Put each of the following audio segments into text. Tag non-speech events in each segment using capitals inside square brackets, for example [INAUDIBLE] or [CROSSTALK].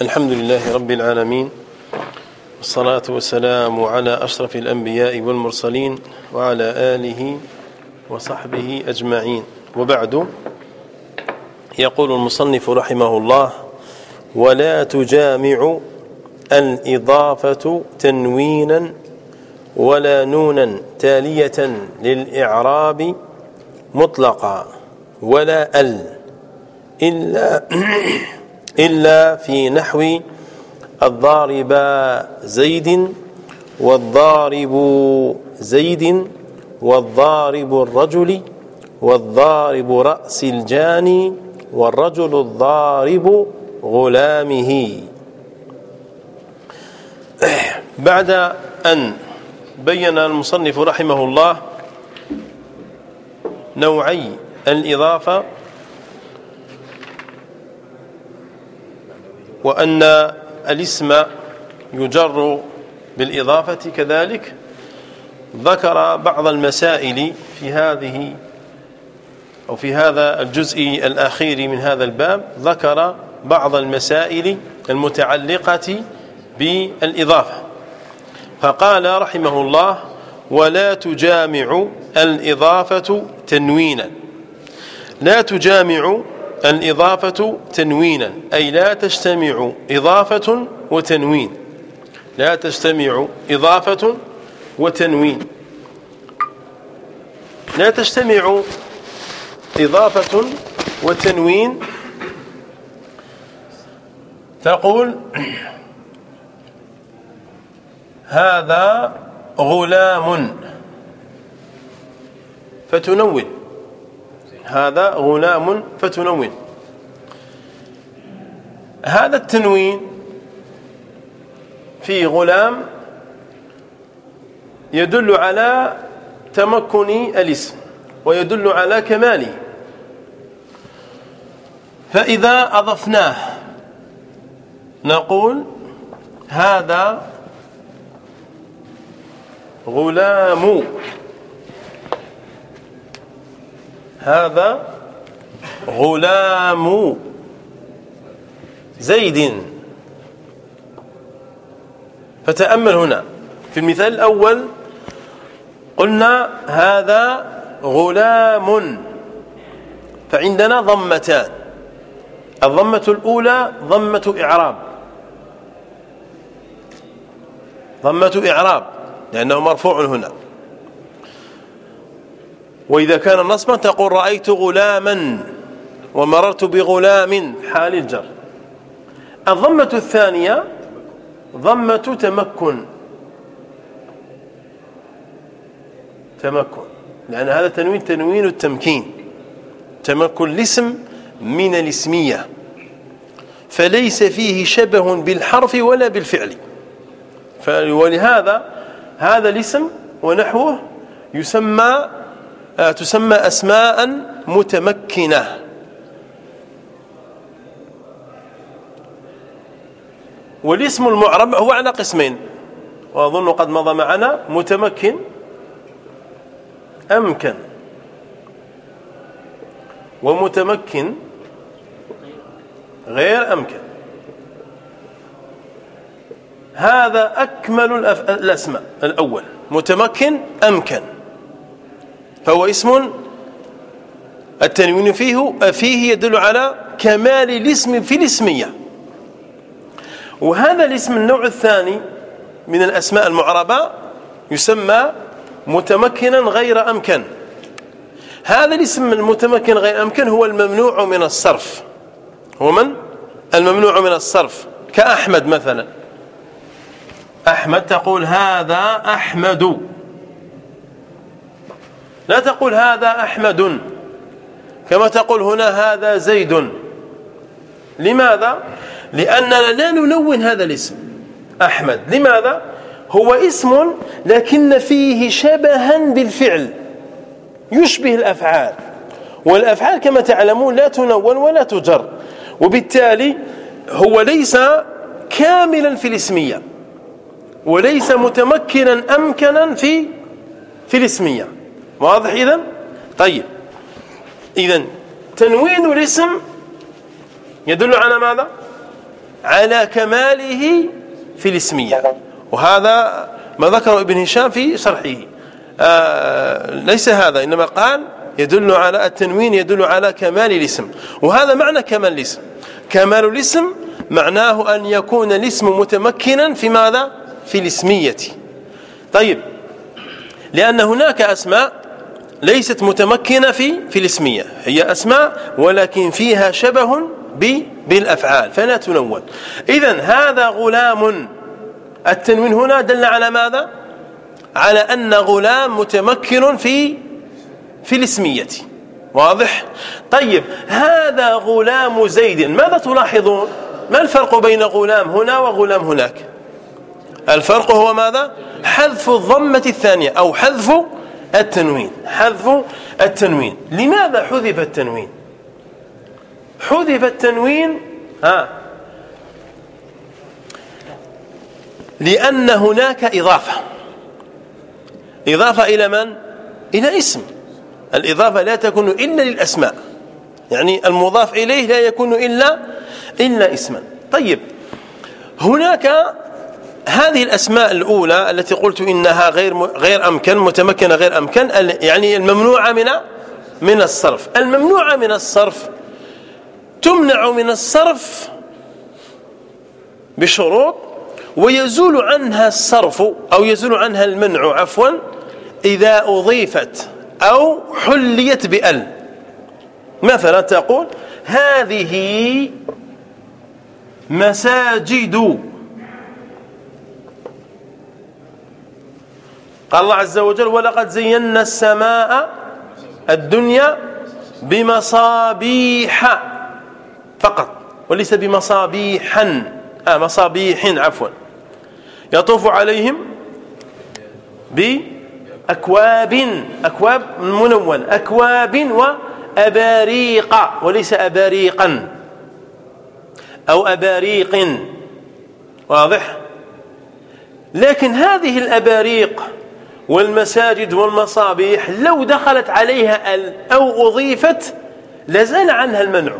الحمد لله رب العالمين والصلاة والسلام على أشرف الأنبياء والمرسلين وعلى آله وصحبه أجمعين. وبعد يقول المصنف رحمه الله ولا تجامع الإضافة تنوينا ولا نونا تالية للإعراب مطلقا ولا ال إلا, [CLEARS THROAT] إلا في نحو الضارب زيد والضارب زيد والضارب الرجل والضارب رأس الجاني والرجل الضارب غلامه. بعد أن بين المصنف رحمه الله نوعي الإضافة وأن الاسم يجر بالإضافة كذلك ذكر بعض المسائل في هذه أو في هذا الجزء الأخير من هذا الباب ذكر بعض المسائل المتعلقة بالإضافة. فقال رحمه الله ولا تجامع الإضافة تنوينا. لا تجامع الإضافة تنوينا أي لا تجتمع إضافة وتنوين. لا تجتمع إضافة وتنوين. لا تجتمع إضافة وتنوين. تقول هذا غلام. فتنون هذا غلام فتنون هذا التنوين في غلام يدل على تمكن الاسم ويدل على كماله. فإذا أضفناه نقول هذا غلام. هذا غلام زيد. فتأمل هنا. في المثال الأول قلنا هذا غلام. فعندنا ضمتان. الضمة الأولى ضمة إعراب. ضمة إعراب لأنه مرفوع هنا. وإذا كان نصبا تقول رأيت غلاما ومررت بغلام. حال الجر. الضمة الثانية ضمة تمكن. تمكن. لأن هذا تنوين تنوين التمكين. تمكن الاسم من الاسمية. فليس فيه شبه بالحرف ولا بالفعل. ولهذا هذا الاسم ونحوه يسمى تسمى أسماء متمكنة. والاسم المعرب هو على قسمين. وأظن قد مضى معنا متمكن أمكن. ومتمكن غير أمكن. هذا أكمل الأسماء. الأول متمكن أمكن. فهو اسم التنوين فيه فيه يدل على كمال الاسم في الاسمية. وهذا الاسم النوع الثاني من الأسماء المعربة يسمى متمكنا غير أمكن. هذا الاسم المتمكن غير أمكن هو الممنوع من الصرف. هو من؟ الممنوع من الصرف. كأحمد مثلا. أحمد تقول هذا أحمد. لا تقول هذا أحمد. كما تقول هنا هذا زيد. لماذا؟ لأننا لا نلون هذا الاسم أحمد. لماذا؟ هو اسم لكن فيه شبها بالفعل يشبه الأفعال. والأفعال كما تعلمون لا تنون ولا تجر. وبالتالي هو ليس كاملا في الاسمية وليس متمكنا أمكنا في في الاسمية. واضح إذن؟ طيب. إذن تنوين الاسم يدل على ماذا؟ على كماله في الاسمية. وهذا ما ذكره ابن هشام في شرحه. آه ليس هذا إنما قال يدل على التنوين يدل على كمال الاسم. وهذا معنى كمال الاسم. كمال الاسم معناه أن يكون الاسم متمكنا في ماذا؟ في الاسمية. طيب. لأن هناك أسماء ليست متمكنة في في الاسمية هي أسماء ولكن فيها شبه بالأفعال فلا تنون. إذا هذا غلام. التنوين هنا دل على ماذا؟ على أن غلام متمكن في في الاسمية. واضح؟ طيب هذا غلام زيد ماذا تلاحظون؟ ما الفرق بين غلام هنا وغلام هناك؟ الفرق هو ماذا؟ حذف الضمة الثانية أو حذف التنوين. حذف التنوين. لماذا حذف التنوين؟ حذف التنوين ها لأن هناك إضافة. إضافة إلى من؟ إلى اسم. الإضافة لا تكون إلا للأسماء. يعني المضاف إليه لا يكون إلا إلا اسما. طيب هناك هذه الأسماء الأولى التي قلت إنها غير غير أمكن متمكنة غير أمكن يعني الممنوعة من من الصرف. الممنوعة من الصرف تمنع من الصرف بشروط ويزول عنها الصرف أو يزول عنها المنع عفوا إذا أضيفت أو حليت بأل. مثلا تقول هذه مساجد قال الله عز وجل ولقد زينا السماء الدنيا بمصابيح فقط وليس بمصابيحا. آه مصابيح عفوا. يطوف عليهم بأكواب أكواب منون أكواب وأباريق وليس أباريقا. أو أباريق واضح؟ لكن هذه الأباريق والمساجد والمصابيح لو دخلت عليها أو أضيفت لزال عنها المنع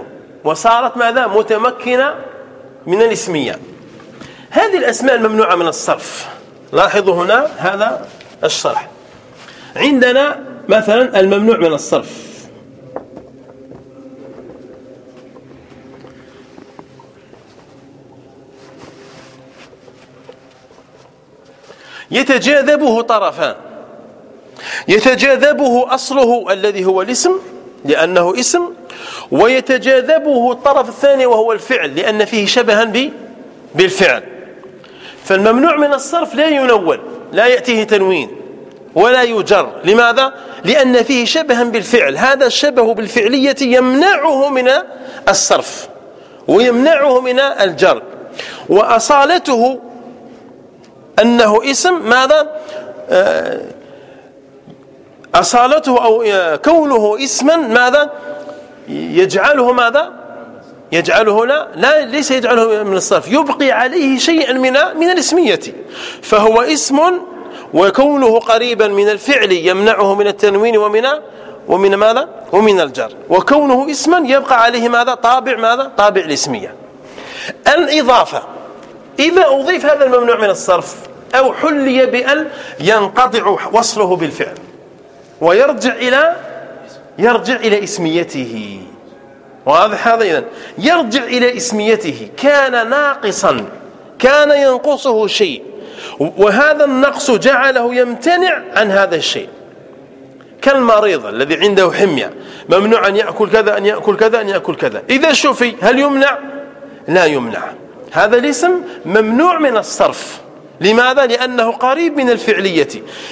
وصارت ماذا؟ متمكنة من الإسمية. هذه الأسماء الممنوعة من الصرف. لاحظوا هنا هذا الشرح. عندنا مثلا الممنوع من الصرف. يتجاذبه طرفان. يتجاذبه أصله الذي هو الاسم لأنه اسم ويتجاذبه الطرف الثاني وهو الفعل لأن فيه شبها بالفعل. فالممنوع من الصرف لا ينون لا يأتيه تنوين ولا يجر. لماذا؟ لأن فيه شبها بالفعل. هذا الشبه بالفعلية يمنعه من الصرف ويمنعه من الجر. وأصالته أنه اسم ماذا؟ آه، أصالته أو آه، كونه اسما ماذا؟ يجعله ماذا؟ يجعله لا لا ليس يجعله من الصرف يبقي عليه شيئا من من الاسمية فهو اسم وكونه قريبا من الفعل يمنعه من التنوين ومن ومن ماذا؟ ومن الجر وكونه اسما يبقى عليه ماذا؟ طابع ماذا؟ طابع الاسمية. الإضافة إذا أضيف هذا الممنوع من الصرف أو حلي بأل ينقطع وصله بالفعل ويرجع إلى يرجع إلى اسميته. واضح هذا إذن؟ يرجع إلى اسميته. كان ناقصا. كان ينقصه شيء. وهذا النقص جعله يمتنع عن هذا الشيء. كالمريض الذي عنده حمية. ممنوع أن يأكل كذا أن يأكل كذا أن يأكل كذا. إذا شفي هل يمنع؟ لا يمنع. هذا الاسم ممنوع من الصرف. لماذا؟ لأنه قريب من الفعلية.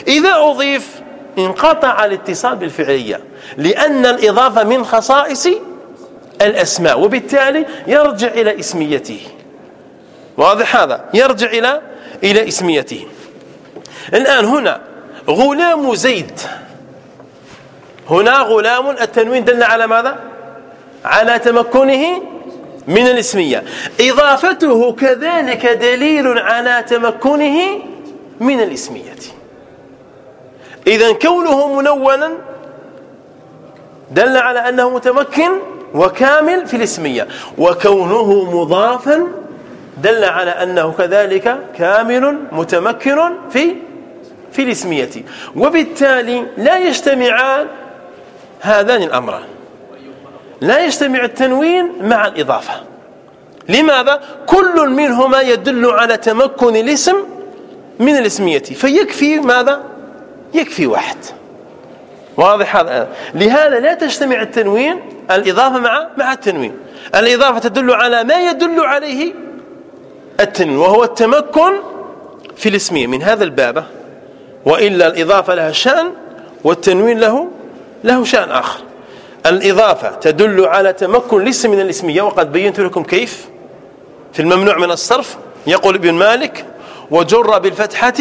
إذا أضيف انقطع الاتصال بالفعلية لأن الإضافة من خصائص الأسماء وبالتالي يرجع إلى اسميته. واضح هذا؟ يرجع إلى إلى اسميته. الآن هنا غلام زيد. هنا غلام التنوين دل على ماذا؟ على تمكنه من الاسمية. إضافته كذلك دليل على تمكنه من الاسمية. إذا كونه منونا دل على أنه متمكن وكامل في الاسمية. وكونه مضافا دل على أنه كذلك كامل متمكن في في الاسمية. وبالتالي لا يجتمعان هذان الأمران. لا يجتمع التنوين مع الإضافة. لماذا؟ كل منهما يدل على تمكن الاسم من الاسمية. فيكفي ماذا؟ يكفي واحد. واضح هذا؟ لهذا لا تجتمع التنوين الإضافة مع مع التنوين. الإضافة تدل على ما يدل عليه التنوين وهو التمكن في الاسمية من هذا الباب. وإلا الإضافة لها شأن والتنوين له له شأن آخر. الإضافة تدل على تمكن الاسم من الاسمية وقد بينت لكم كيف؟ في الممنوع من الصرف يقول ابن مالك وجر بالفتحة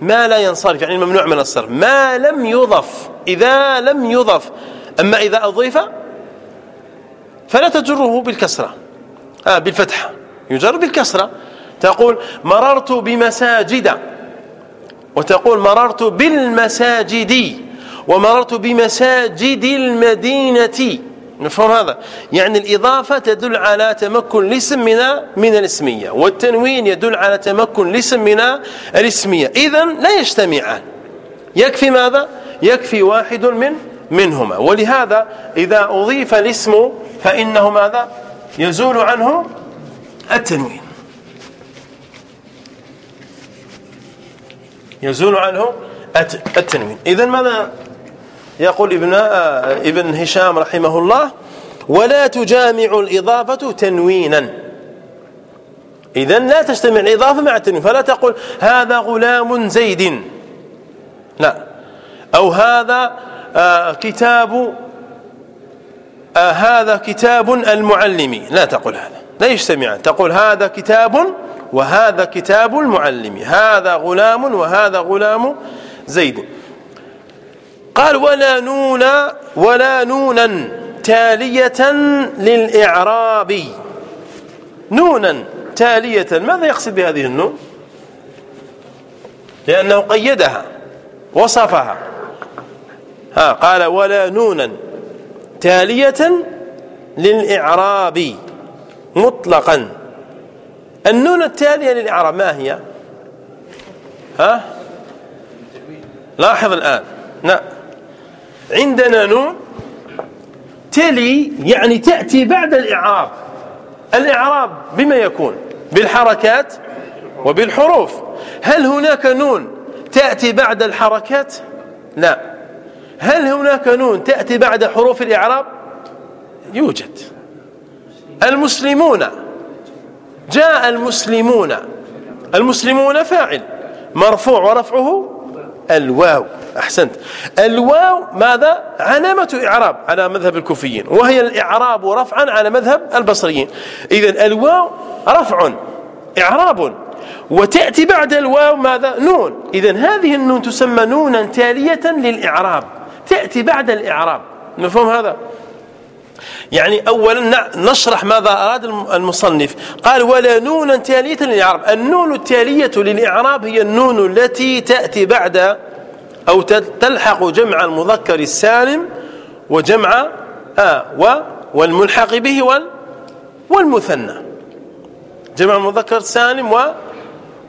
ما لا ينصرف. يعني الممنوع من الصرف ما لم يضف إذا لم يضف. أما إذا أضيف فلا تجره بالكسرة. آه بالفتحة. يجر بالكسرة. تقول مررت بمساجد. وتقول مررت بالمساجد. ومررت بمساجد المدينة. نفهم هذا؟ يعني الإضافة تدل على تمكن الاسم من من الاسمية والتنوين يدل على تمكن الاسم من الاسمية. إذا لا يجتمعان. يكفي ماذا؟ يكفي واحد من منهما. ولهذا إذا أضيف الاسم فإنه ماذا؟ يزول عنه التنوين. يزول عنه التنوين. إذا ماذا يقول ابن ابن هشام رحمه الله ولا تجامع الإضافة تنوينا. إذا لا تجتمع الإضافة مع التنوين فلا تقول هذا غلام زيد. لا. أو هذا آه كتاب آه هذا كتاب المعلم. لا تقول هذا. لا يجتمعان تقول هذا كتاب وهذا كتاب المعلم. هذا غلام وهذا غلام زيد. قال ولا نون ولا نونا تالية للإعراب. نونا تالية ماذا يقصد بهذه النون؟ لأنه قيدها وصفها. ها قال ولا نونا تالية للإعراب مطلقا. النون التالية للإعراب ما هي؟ ها؟ لاحظ الآن. نعم. عندنا نون تلي يعني تأتي بعد الإعراب. الإعراب بما يكون؟ بالحركات وبالحروف. هل هناك نون تأتي بعد الحركات؟ لا. هل هناك نون تأتي بعد حروف الإعراب؟ يوجد. المسلمون. جاء المسلمون. المسلمون فاعل. مرفوع ورفعه الواو. أحسنت. الواو ماذا؟ علامة إعراب على مذهب الكوفيين وهي الإعراب رفعا على مذهب البصريين. إذا الواو رفع إعراب. وتأتي بعد الواو ماذا؟ نون. إذا هذه النون تسمى نونا تالية للإعراب. تأتي بعد الإعراب. نفهم هذا؟ يعني اولا نشرح ماذا أراد المصنف. قال ولا نونا تالية للإعراب. النون التالية للإعراب هي النون التي تأتي بعد أو تلحق جمع المذكر السالم وجمع آه و والملحق به وال والمثنى. جمع المذكر السالم و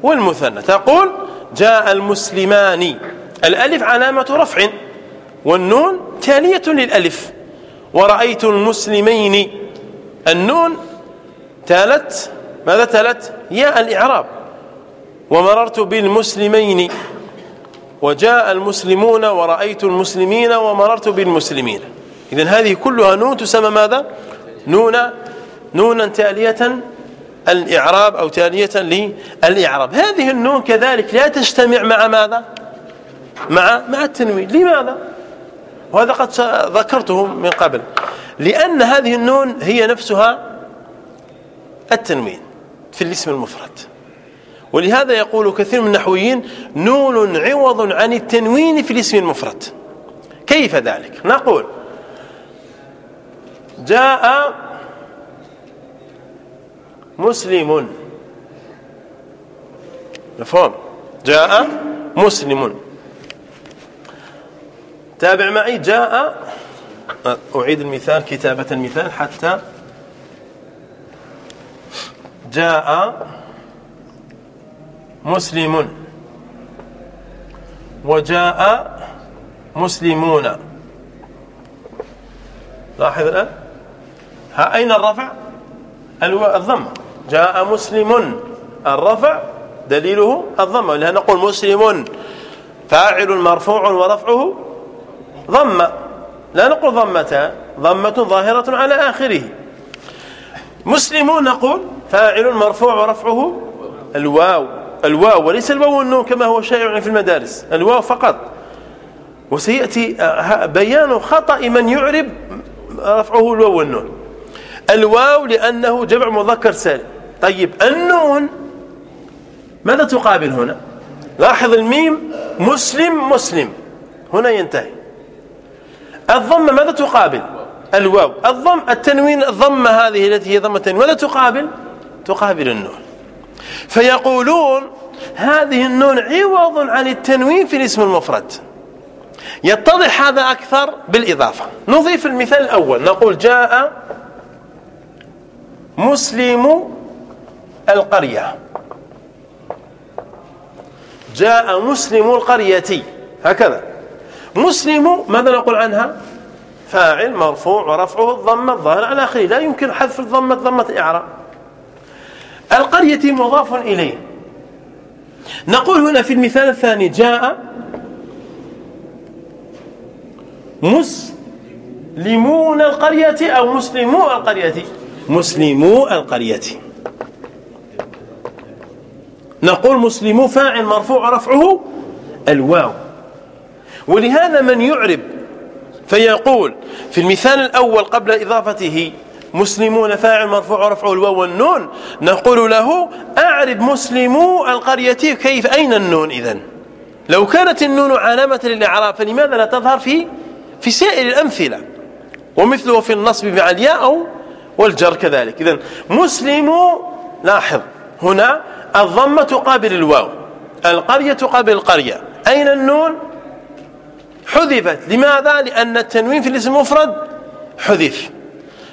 والمثنى. تقول جاء المسلمان. الألف علامة رفع والنون تالية للألف. ورأيت المسلمين النون تالت ماذا تالت؟ ياء الإعراب. ومررت بالمسلمين وجاء المسلمون ورأيت المسلمين ومررت بالمسلمين. إذا هذه كلها نون تسمى ماذا؟ نون نونا تالية الإعراب أو تالية للإعراب. هذه النون كذلك لا تجتمع مع ماذا؟ مع مع التنوين. لماذا؟ وهذا قد ذكرته من قبل. لأن هذه النون هي نفسها التنوين في الاسم المفرد. ولهذا يقول كثير من النحويين نون عوض عن التنوين في الاسم المفرد. كيف ذلك؟ نقول جاء مسلم. مفهوم. جاء مسلم. تابع معي. جاء أعيد المثال كتابة المثال حتى جاء مسلم وجاء مسلمون. لاحظ الآن؟ ها أين الرفع؟ الضم جاء مسلم الرفع دليله الضم لأن نقول مسلم فاعل مرفوع ورفعه ضم. لا نقول ضمتان ضمة ظاهرة على آخره. مسلمون نقول فاعل مرفوع ورفعه الواو. الواو وليس الواو والنون كما هو شائع في المدارس. الواو فقط. وسيأتي بيان خطأ من يعرب رفعه الواو والنون. الواو لأنه جمع مذكر سالم طيب النون ماذا تقابل هنا؟ لاحظ الميم مسلم مسلم. هنا ينتهي. الضمه ماذا تقابل؟ الواو. الضم التنوين الضمه هذه التي هي التنوين ماذا تقابل؟ تقابل النون. فيقولون هذه النون عوض عن التنوين في الاسم المفرد. يتضح هذا أكثر بالإضافة. نضيف المثال الأول. نقول جاء مسلم القرية. جاء مسلم القرية. هكذا. مسلم ماذا نقول عنها؟ فاعل مرفوع ورفعه الضمة الظاهر. على آخره لا يمكن حذف الضمة ضمة إعراب. القرية مضاف إليه. نقول هنا في المثال الثاني جاء مسلمون القرية أو مسلمو القرية. مسلمو القرية. نقول مسلمو فاعل مرفوع رفعه الواو. ولهذا من يعرب فيقول في المثال الأول قبل إضافته مسلمون فاعل مرفوع رفعه الواو والنون نقول له أعرب مسلمو القرية كيف؟ أين النون إذن؟ لو كانت النون علامة للإعراب فلماذا لا تظهر في في سائر الأمثلة؟ ومثله في النصب مع الياء أو والجر كذلك. إذن مسلم لاحظ هنا الضمة تقابل الواو القرية تقابل القرية أين النون؟ حذفت. لماذا؟ لأن التنوين في الاسم المفرد حذف.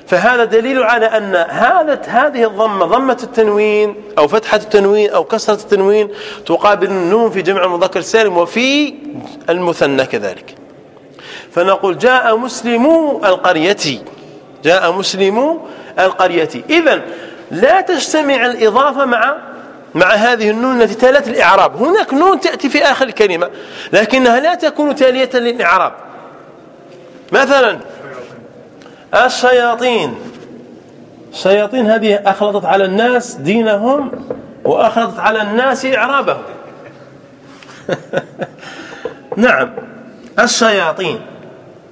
فهذا دليل على أن هذا هذه الضمة ضمة التنوين أو فتحة التنوين أو كسرة التنوين تقابل النون في جمع المذكر السالم وفي المثنى كذلك. فنقول جاء مسلمو القرية. جاء مسلمو القرية. إذا لا تجتمع الإضافة مع مع هذه النون التي تالت الإعراب. هناك نون تأتي في آخر الكلمة لكنها لا تكون تالية للإعراب. مثلا الشياطين. الشياطين هذه أخلطت على الناس دينهم وأخلطت على الناس إعرابهم. [LAUGHS] نعم الشياطين.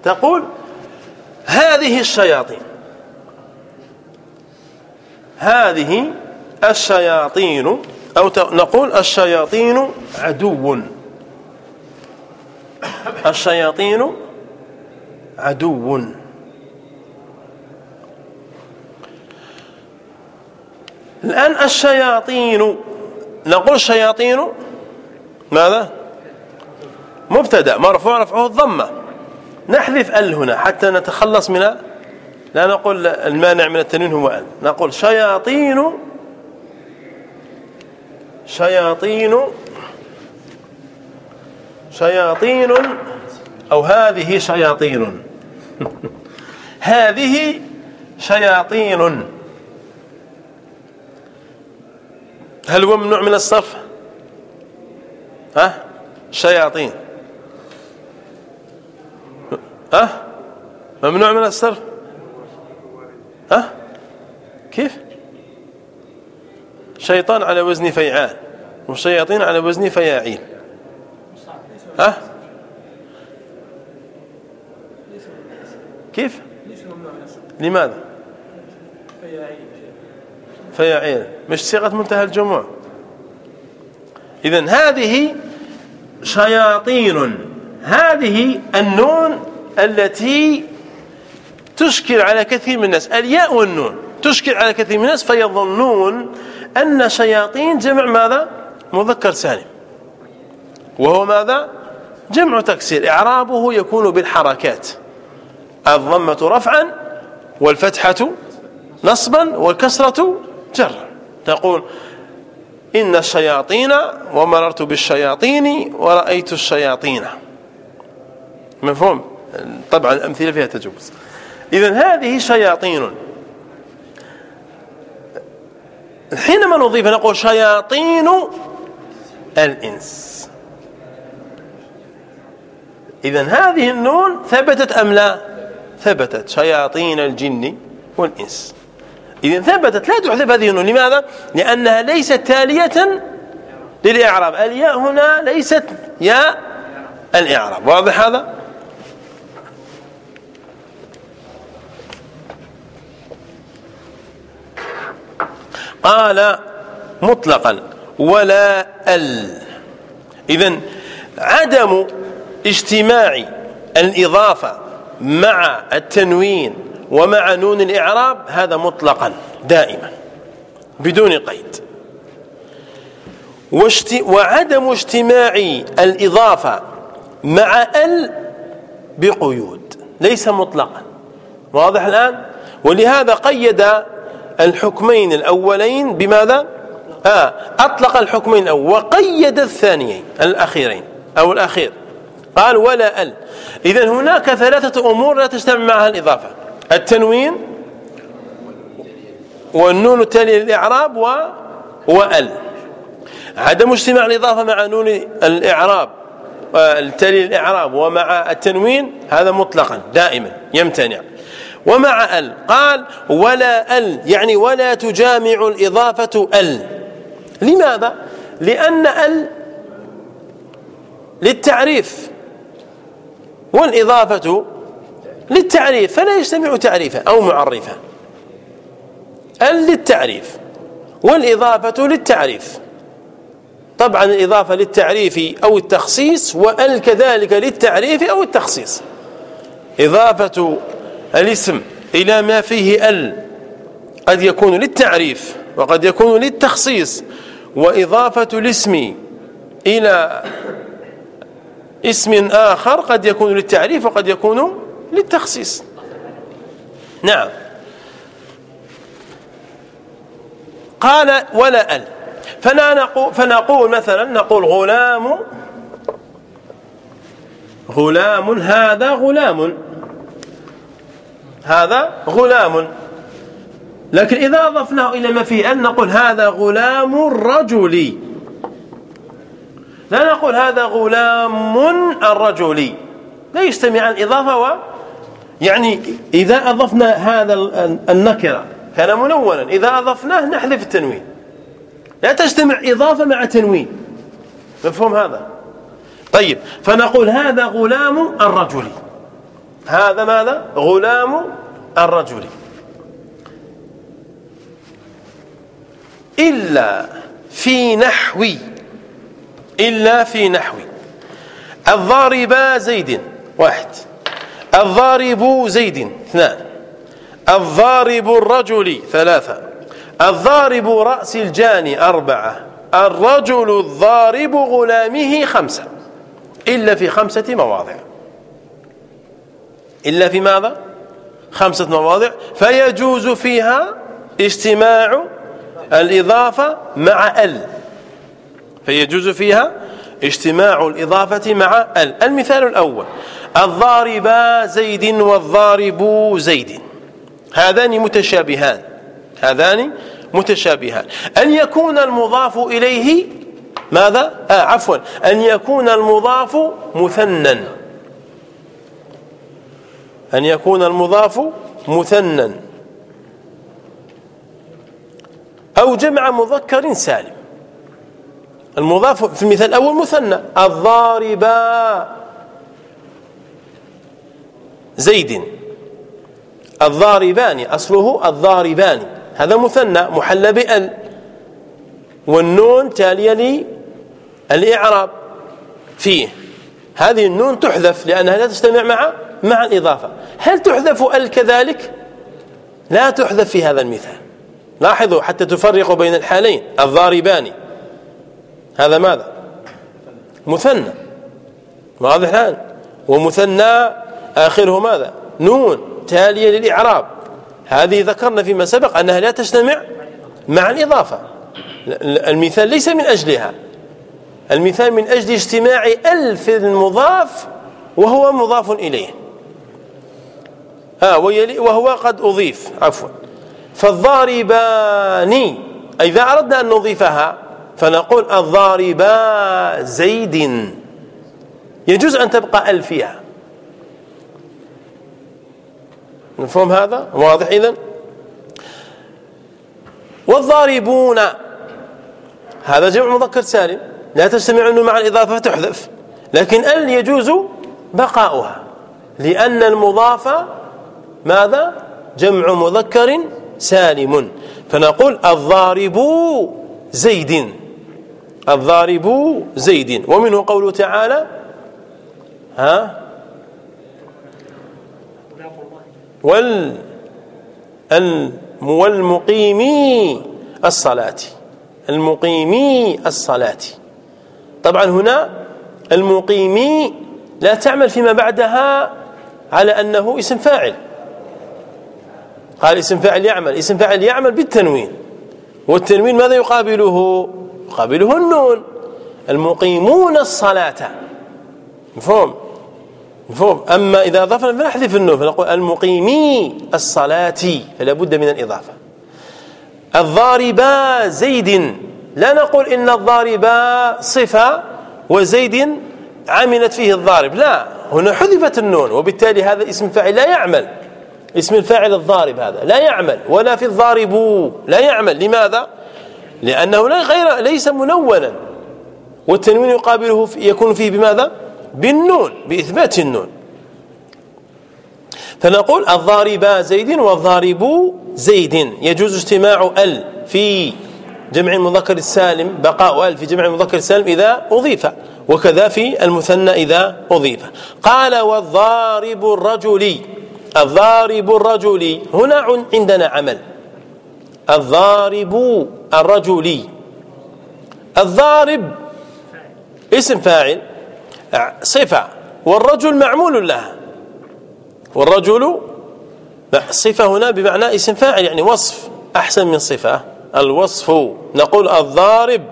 تقول هذه الشياطين. هذه الشياطين أو نقول الشياطين عدو. الشياطين عدو. الآن الشياطين نقول الشياطين ماذا؟ مبتدأ مرفوع رفعه الضمة. نحذف ال هنا حتى نتخلص من لا نقول المانع من التنوين هو ال. نقول شياطين شياطين شياطين أو هذه شياطين. [LAUGHS] هذه شياطين. هل هو ممنوع من الصرف؟ ها؟ شياطين. ها؟ ممنوع من الصرف؟ ها؟ كيف؟ شيطان على وزن فيعان والشياطين على وزن فياعين. ها؟ كيف؟ لماذا؟ فياعين. مش صيغة منتهى الجموع. اذا هذه شياطين. هذه النون التي تشكل على كثير من الناس. الياء والنون تشكل على كثير من الناس فيظنون أن شياطين جمع ماذا؟ مذكر سالم وهو ماذا؟ جمع تكسير. إعرابه يكون بالحركات. الضمة رفعا والفتحة نصبا والكسرة جرا. تقول إن الشياطين ومررت بالشياطين ورأيت الشياطين. مفهوم؟ طبعا الأمثلة فيها تجوز. إذا هذه شياطين. حينما نضيف نقول شياطين الإنس. إذا هذه النون ثبتت أم لا؟ ثبتت. شياطين الجن والإنس. إذا ثبتت. لا تحذف هذه النون. لماذا؟ لأنها ليست تالية للإعراب. الياء هنا ليست ياء الإعراب. واضح هذا؟ قال مطلقا ولا ال. إذا عدم اجتماع الإضافة مع التنوين ومع نون الإعراب هذا مطلقا دائما بدون قيد. وعدم اجتماع الإضافة مع ال بقيود ليس مطلقا واضح الآن؟ ولهذا قيد الحكمين الأولين بماذا؟ آه أطلق الحكمين الأول وقيد الثانيين الأخيرين أو الأخير. قال ولا أل. إذا هناك ثلاثة أمور لا تجتمع معها الإضافة. التنوين والنون التالية للإعراب و وأل. عدم اجتماع الإضافة مع نون الإعراب آه، التالي للإعراب ومع التنوين هذا مطلقا دائما يمتنع. ومع أل. قال ولا أل يعني ولا تجامع الإضافة أل. لماذا؟ لأن أل للتعريف والإضافة للتعريف فلا يجتمع تعريفا أو معرفا. أل للتعريف والإضافة للتعريف. طبعا الإضافة للتعريف أو التخصيص وأل كذلك للتعريف أو التخصيص. إضافة الاسم إلى ما فيه ال. قد يكون للتعريف وقد يكون للتخصيص. وإضافة الاسم إلى اسم آخر قد يكون للتعريف وقد يكون للتخصيص. نعم. قال ولا ال. فنقول, فنقول مثلا نقول غلام غلام هذا غلام. هذا غلام. لكن إذا أضفناه إلى ما فيه أن نقول هذا غلام الرجل. لا نقول هذا غلام الرجل. لا يجتمع الإضافة و يعني إذا أضفنا هذا النكرة كان منونا إذا أضفناه نحذف التنوين. لا تجتمع إضافة مع تنوين. مفهوم هذا؟ طيب فنقول هذا غلام الرجل. هذا ماذا؟ غلام الرجل. إلا في نحو إلا في نحو. الضاربا زيد واحد. الضارب زيد اثنان. الضارب الرجل ثلاثة. الضارب رأس الجاني أربعة. الرجل الضارب غلامه خمسة. إلا في خمسة مواضع. إلا في ماذا؟ خمسة مواضع. فيجوز فيها اجتماع الإضافة مع ال. فيجوز فيها اجتماع الإضافة مع ال. المثال الأول. الضاربا زيد والضارب زيد. هذان متشابهان. هذان متشابهان. أن يكون المضاف إليه ماذا؟ آه عفوا. أن يكون المضاف مثنى أن يكون المضاف مثنى أو جمع مذكر سالم. المضاف في المثال الأول مثنى. الضاربا زيد. الضاربان أصله الضاربان. هذا مثنى محل بأل. والنون تالية للإعراب. فيه. هذه النون تحذف لأنها لا تجتمع مع مع الإضافة. هل تحذف ال كذلك؟ لا تحذف في هذا المثال. لاحظوا حتى تفرقوا بين الحالين. الضاربان. هذا ماذا؟ مثنى. واضح الآن. ومثنى آخره ماذا؟ نون تالية للإعراب. هذه ذكرنا فيما سبق أنها لا تجتمع مع الإضافة. المثال ليس من أجلها. المثال من أجل اجتماع ألف المضاف وهو مضاف إليه. ها وهو قد أضيف عفوا. فالضاربان إذا أردنا أن نضيفها فنقول الضاربا زيد. يجوز أن تبقى ألف فيها نفهم هذا؟ واضح إذن؟ والضاربون هذا جمع مذكر سالم. لا تجتمع أنه مع الإضافة فتحذف. لكن ال يجوز بقاؤها لأن المضاف ماذا؟ جمع مذكر سالم. فنقول الضارب زيد. الضارب زيد. ومنه قوله تعالى ها؟ وال والمقيمي الصلاة. المقيمي الصلاة. طبعا هنا المقيمي لا تعمل فيما بعدها على أنه اسم فاعل. قال اسم فاعل يعمل اسم فاعل يعمل بالتنوين. والتنوين ماذا يقابله؟ يقابله النون. المقيمون الصلاة. مفهوم؟ مفهوم. أما إذا أضفنا فنحذف النون فنقول المقيمي الصلاة فلا بد من الإضافة. الضاربا زيد. لا نقول إن الضاربا صفة وزيد عملت فيه الضارب لا. هنا حذفت النون وبالتالي هذا اسم فاعل لا يعمل. اسم الفاعل الضارب هذا. لا يعمل ولا في الضارب. لا يعمل. لماذا؟ لأنه لا غير ليس منونا. والتنوين يقابله يكون فيه بماذا؟ بالنون بإثبات النون. فنقول الضاربا زيد والضارب زيد. يجوز اجتماع ال في جمع المذكر السالم بقاء ال في جمع المذكر السالم إذا أضيف وكذا في المثنى إذا أضيف. قال والضارب الرجل الضارب الرجل هنا عندنا عمل. الضارب الرجل. الضارب اسم فاعل صفة. والرجل معمول له والرجل صفة هنا بمعنى اسم فاعل يعني وصف. أحسن من صفة. الوصف. نقول الضارب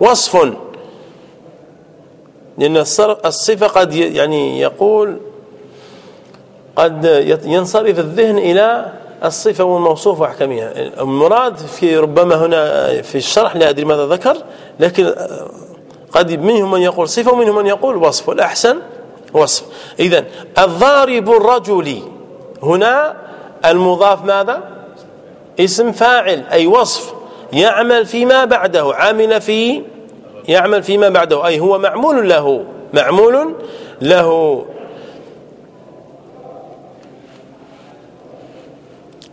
وصف. لأن الصفة قد يعني يقول قد ينصرف الذهن إلى الصفة والموصوف وأحكامها. المراد في ربما هنا في الشرح لا أدري ماذا ذكر لكن قد منهم من يقول صفة ومنهم من يقول وصف والأحسن وصف. إذا الضارب الرجل هنا المضاف ماذا؟ اسم فاعل أي وصف. يعمل فيما بعده عمل في يعمل فيما بعده أي هو معمول له معمول له.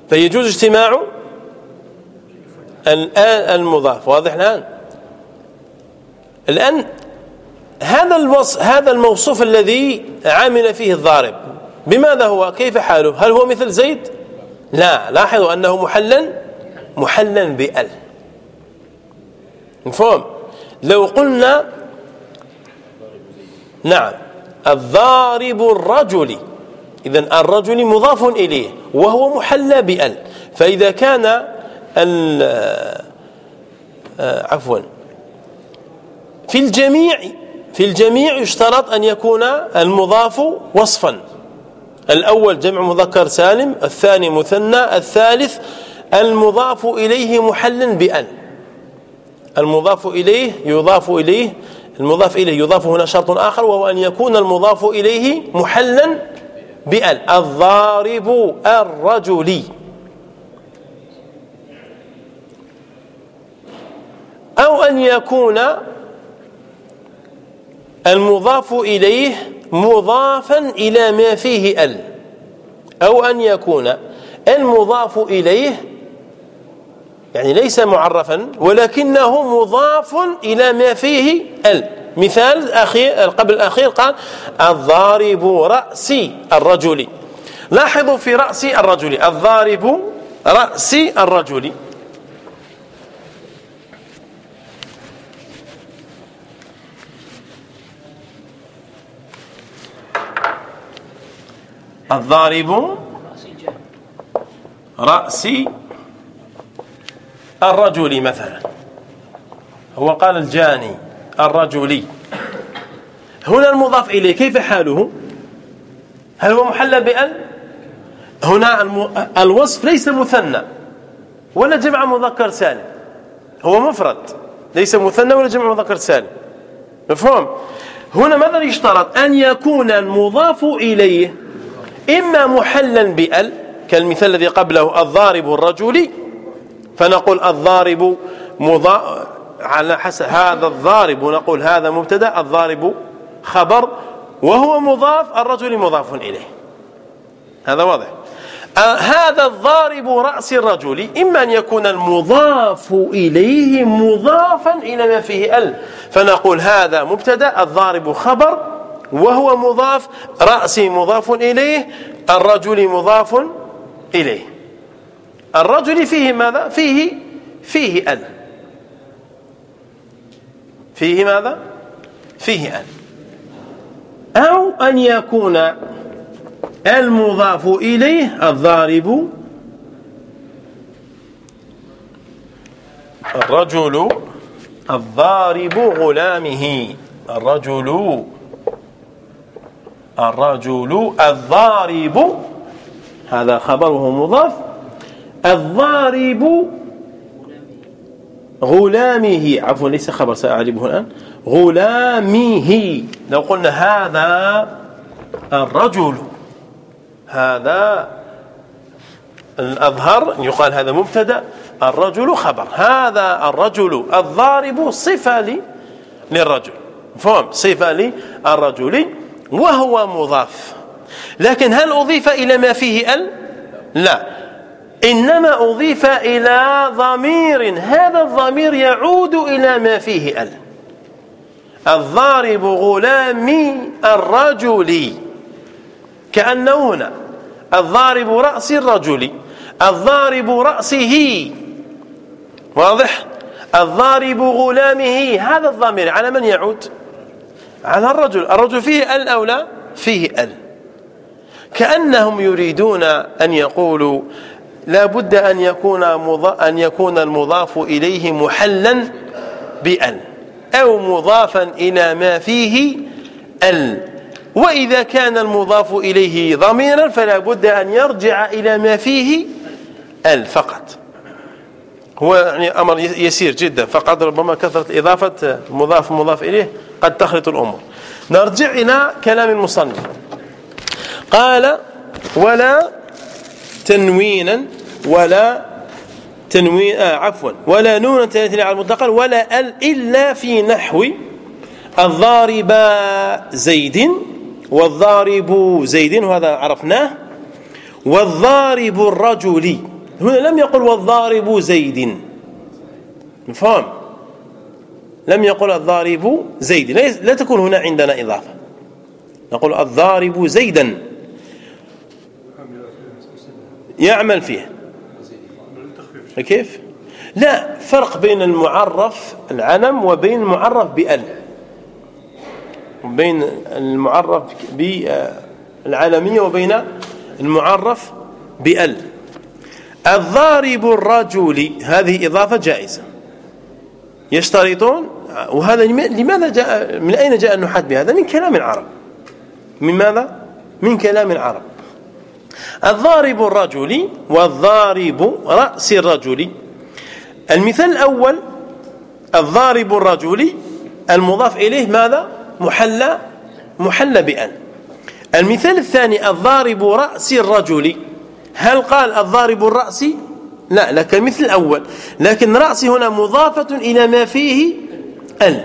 فيجوز اجتماع الآن المضاف واضح الآن؟ الآن هذا الوصف هذا الموصوف الذي عمل فيه الضارب بماذا هو؟ كيف حاله؟ هل هو مثل زيد؟ لا لاحظوا أنه محلا محلا بأل. مفهوم؟ لو قلنا نعم الضارب الرجل إذا الرجل مضاف إليه وهو محلى بأل فإذا كان آه، عفوا. في الجميع في الجميع يشترط أن يكون المضاف وصفا. الأول جمع مذكر سالم الثاني مثنى الثالث المضاف إليه محلا بأل المضاف إليه يضاف إليه المضاف إليه يضاف هنا شرط آخر وهو أن يكون المضاف إليه محلا بأل الضارب الرجلي أو أن يكون المضاف إليه مضافا إلى ما فيه ال. أو أن يكون المضاف إليه يعني ليس معرفا ولكنه مضاف إلى ما فيه ال. مثال الأخير قبل الأخير قال الضارب رأس الرجل. لاحظوا في رأس الرجل. الضارب رأس الرجل. الضارب رأس الرجل مثلا. هو قال الجاني. الرجلي هنا المضاف إليه كيف حاله؟ هل هو محلى بأل هنا الوصف ليس مثنى ولا جمع مذكر سالم هو مفرد ليس مثنى ولا جمع مذكر سالم مفهوم؟ هنا ماذا يشترط؟ أن يكون المضاف إليه إما محلا بأل كالمثال الذي قبله الضارب الرجل فنقول الضارب مضاف على حسب هذا الضارب ونقول هذا مبتدأ الضارب خبر وهو مضاف الرجل مضاف إليه. هذا واضح. آه هذا الضارب رأس الرجل إما أن يكون المضاف إليه مضافا إلى ما فيه ال. فنقول هذا مبتدأ الضارب خبر وهو مضاف رأسي مضاف إليه الرجل مضاف إليه. الرجل فيه ماذا؟ فيه فيه ال. فيه ماذا؟ فيه ال أو أن يكون المضاف إليه الضارب. الرجل الضارب غلامه. الرجل الرجل الضارب. هذا خبره مضاف. الضارب غلامه. عفوا ليس خبر سأعربه الآن. غلامه. لو قلنا هذا الرجل هذا الأظهر يقال هذا مبتدأ الرجل خبر. هذا الرجل الضارب صفة للرجل. فهم صفة للرجل وهو مضاف. لكن هل أضيف إلى ما فيه ال؟ لا. إنما أضيف إلى ضمير. هذا الضمير يعود إلى ما فيه ال. الضارب غلامي الرجل كأنه هنا. الضارب رأس الرجل. الضارب رأسه. واضح؟ الضارب غلامه. هذا الضمير على من يعود؟ على الرجل. الرجل فيه ال أو لا؟ فيه ال. كأنهم يريدون أن يقولوا لا بد أن يكون أن يكون المضاف إليه محلا بأل أو مضافا إلى ما فيه ال وإذا كان المضاف إليه ضميرا فلا بد أن يرجع إلى ما فيه ال فقط. هو يعني أمر يسير جدا. فقط ربما كثرة إضافة مضاف مضاف إليه قد تخلط الأمور. نرجع إلى كلام المصنف. قال ولا تنوينا ولا تنوين آه عفوا ولا نون تأتي على المطلق ولا ال إلا في نحو الضارب زيد والضارب زيد وهذا عرفناه والضارب الرجل هنا لم يقل والضارب زيد. مفهوم؟ لم يقل الضارب زيد لا تكون هنا عندنا إضافة. نقول الضارب زيدا. يعمل فيه كيف؟ لا فرق بين المعرف العلم وبين المعرف بأل. بين المعرف بالعالمية وبين المعرف بأل. الضارب الرجل هذه إضافة جائزة. يشترطون وهذا لماذا جاء من أين جاء النحاة بهذا؟ من كلام العرب. من ماذا؟ من كلام العرب. الضارب الرجل والضارب رأس الرجل. المثال الأول الضارب الرجل المضاف إليه ماذا؟ محلى محلى بأن. المثال الثاني الضارب رأس الرجل. هل قال الضارب الرأس؟ لا لك مثل الأول لكن رأس هنا مضافة إلى ما فيه ال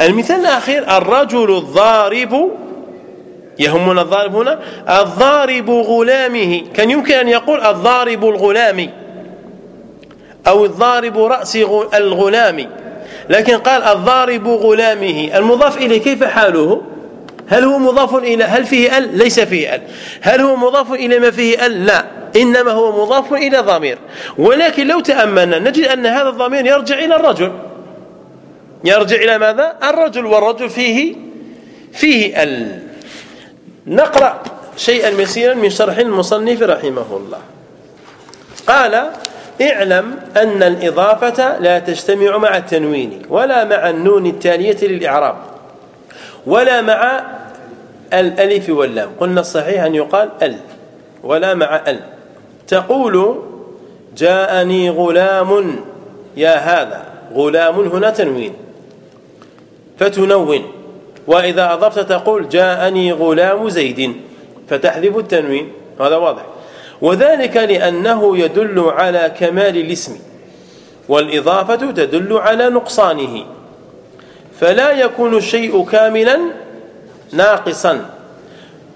المثال الأخير الرجل الضارب يهمنا الضارب هنا؟ الضارب غلامه. كان يمكن أن يقول الضارب الغلام أو الضارب رأس الغلام لكن قال الضارب غلامه. المضاف إليه كيف حاله؟ هل هو مضاف إلى هل فيه ال؟ ليس فيه ال. هل هو مضاف إلى ما فيه ال؟ لا. إنما هو مضاف إلى ضمير. ولكن لو تأملنا نجد أن هذا الضمير يرجع إلى الرجل. يرجع إلى ماذا؟ الرجل. والرجل فيه فيه ال. نقرأ شيئا يسيرا من شرح المصنف رحمه الله. قال اعلم أن الإضافة لا تجتمع مع التنوين ولا مع النون التالية للإعراب ولا مع الألف واللام. قلنا الصحيح أن يقال ال ولا مع ال. تقول جاءني غلام يا هذا غلام هنا تنوين فتنون. وإذا أضفت تقول جاءني غلام زيد فتحذف التنوين هذا واضح. وذلك لأنه يدل على كمال الاسم والإضافة تدل على نقصانه. فلا يكون الشيء كاملا ناقصا.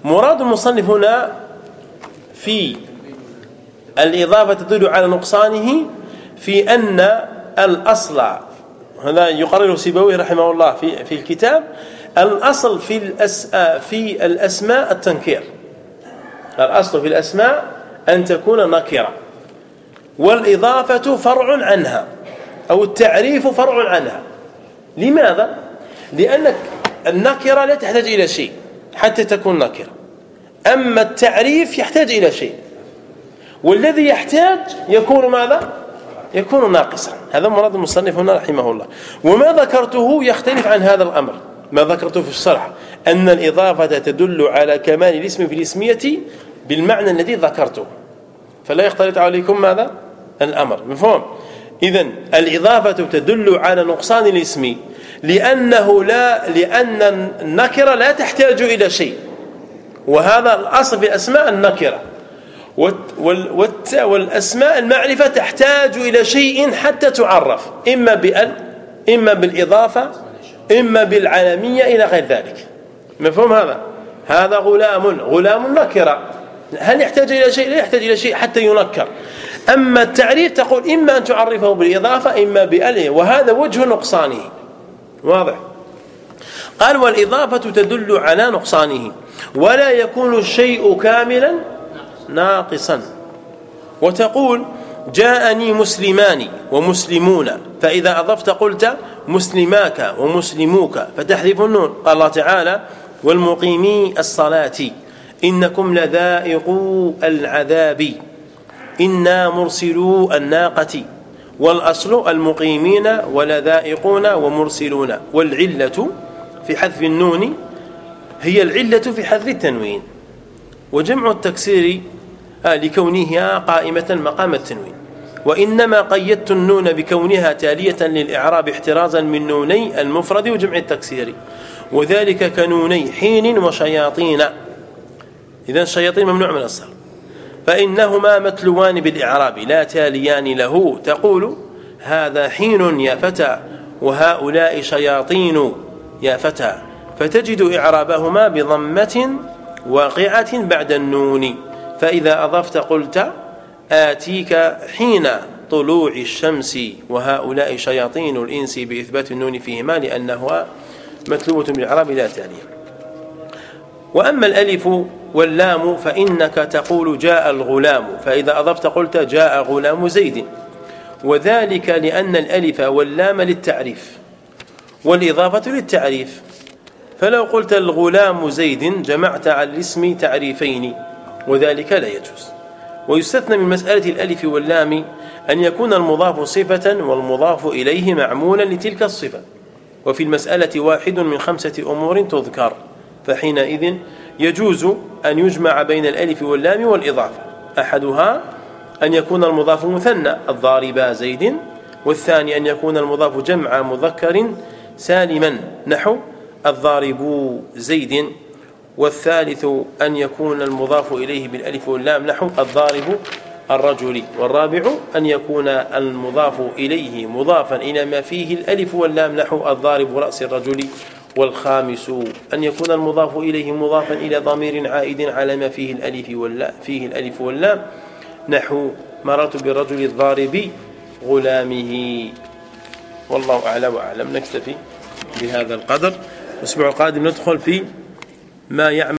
مراد المصنف هنا في الإضافة تدل على نقصانه في أن الأصل هذا يقرره سيبويه رحمه الله في في الكتاب الأصل في الأس في الأسماء التنكير. الأصل في الأسماء أن تكون نكرة. والإضافة فرع عنها أو التعريف فرع عنها. لماذا؟ لأن النكرة لا تحتاج إلى شيء حتى تكون نكرة. أما التعريف يحتاج إلى شيء. والذي يحتاج يكون ماذا؟ يكون ناقصا. هذا مراد المصنف هنا رحمه الله. وما ذكرته يختلف عن هذا الأمر. ما ذكرته في الشرح أن الإضافة تدل على كمال الاسم في الاسمية بالمعنى الذي ذكرته. فلا يختلط عليكم ماذا؟ الأمر. مفهوم؟ إذا الإضافة تدل على نقصان الاسم لأنه لا لأن النكرة لا تحتاج إلى شيء. وهذا الأصل في الأسماء النكرة. والأسماء المعرفة تحتاج إلى شيء حتى تعرف إما بأل إما بالإضافة إما بالعالمية إلى غير ذلك. مفهوم هذا؟ هذا غلام غلام نكرة هل يحتاج إلى شيء؟ لا يحتاج إلى شيء حتى ينكر. أما التعريف تقول إما أن تعرفه بالإضافة إما بأله وهذا وجه نقصانه. واضح؟ قال والإضافة تدل على نقصانه. ولا يكون الشيء كاملا ناقصا. وتقول جاءني مسلمان ومسلمون. فإذا أضفت قلت مسلماك ومسلموك فتحذف النون. قال الله تعالى والمقيمي الصلاة إنكم لذائقوا العذاب إنا مرسلو الناقة والأصل المقيمين ولذائقون ومرسلون والعلة في حذف النون هي العلة في حذف التنوين وجمع التكسير آه، لكونها قائمة مقام التنوين. وإنما قيدت النون بكونها تالية للإعراب احترازا من نوني المفرد وجمع التكسير وذلك كنوني حين وشياطين. إذا الشياطين ممنوع من الصرف فإنهما متلوان بالإعراب لا تاليان له. تقول هذا حين يا فتى وهؤلاء شياطين يا فتى. فتجد إعرابهما بضمة واقعة بعد النون. فإذا أضفت قلت آتيك حين طلوع الشمس وهؤلاء شياطين الإنس بإثبات النون فيهما لأنه متلوة بالإعراب لا تالية وأما الألف واللام فإنك تقول جاء الغلام فإذا أضفت قلت جاء غلام زيد. وذلك لأن الألف واللام للتعريف والإضافة للتعريف. فلو قلت الغلام زيد جمعت على الاسم تعريفين وذلك لا يجوز. ويستثنى من مسألة الألف واللام أن يكون المضاف صفة والمضاف إليه معمولا لتلك الصفة. وفي المسألة واحد من خمسة أمور تذكر فحينئذ يجوز أن يجمع بين الألف واللام والإضافة. أحدها أن يكون المضاف مثنى الضاربا زيد والثاني أن يكون المضاف جمع مذكر سالما نحو الضارب زيد. والثالث أن يكون المضاف إليه بالألف واللام نحو الضارب الرجل والرابع أن يكون المضاف إليه مضافا إلى ما فيه الألف واللام نحو الضارب رأس الرجل والخامس أن يكون المضاف إليه مضافا إلى ضمير عائد على ما فيه الألف واللام فيه الألف واللام نحو مررت بالرجل الضارب غلامه. والله أعلى وأعلم. نكتفي بهذا القدر. الأسبوع القادم ندخل في ما يعمل